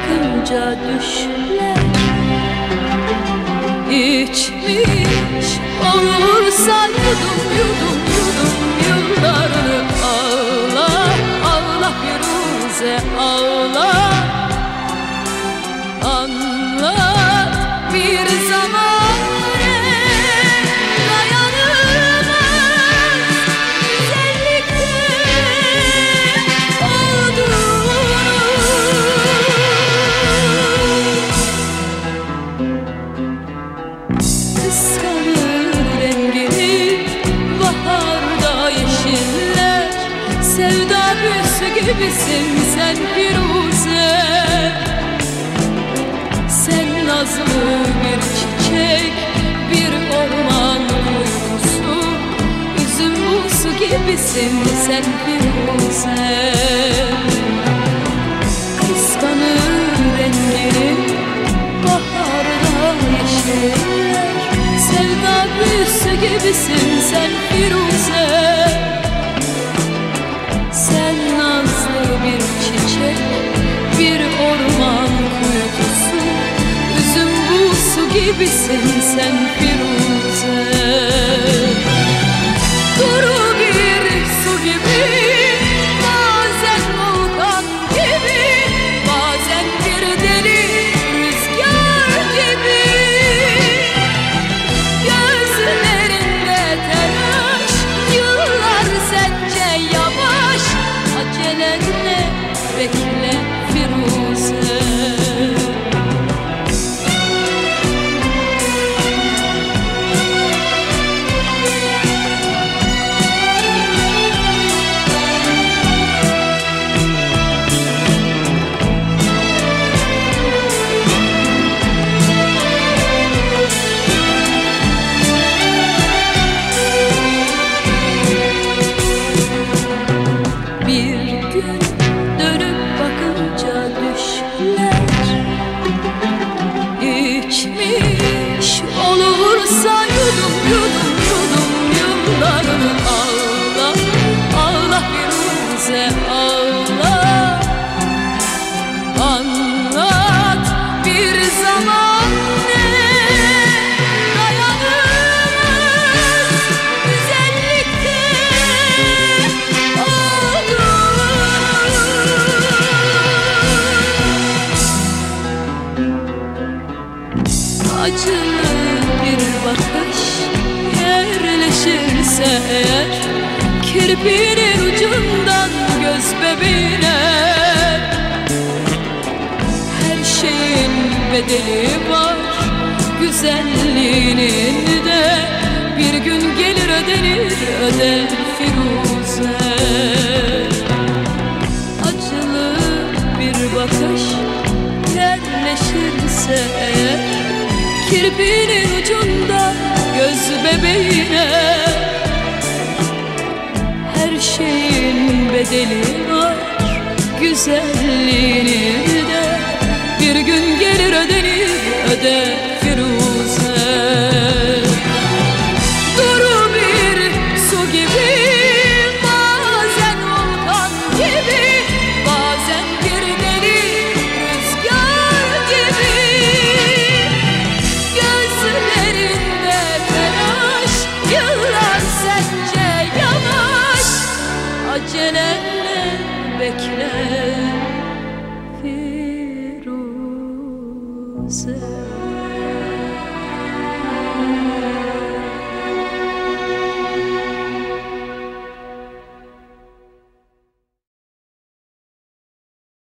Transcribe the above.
bakınca düşler İçmiş olursa yudum yudum yudum yıllarını ağla Allah Firuze ağla. Anlat bir zaman Kıskanır rengini. Baharda yeşiller Sevda gibisin sen Firuze. Sen nazlı bir çiçek bir orman uykusu Üzüm busu gibisin sen Firuze gibisin sen Firuze. Sen nazlı bir çiçek bir orman kuytusu Üzüm busu gibisin sen Firuze bekle Firuze olursa yudum yudum yudum yıllarını ağla Ağla Firuze ağla. Anlat bir zaman ne dayanır güzellikte Acılı bir bakış yerleşirse eğer Kirpinin ucundan göz bebeğine. Her şeyin bedeli var Güzelliğinin de. Bir gün gelir ödenir öder Firuze. Acılı bir bakış yerleşirse eğer Kirpinin ucunda göz bebeğine. Her şeyin bedeli var Güzelliğini de. Bir gün gelir ödenir öde Acelenle bekle Firuze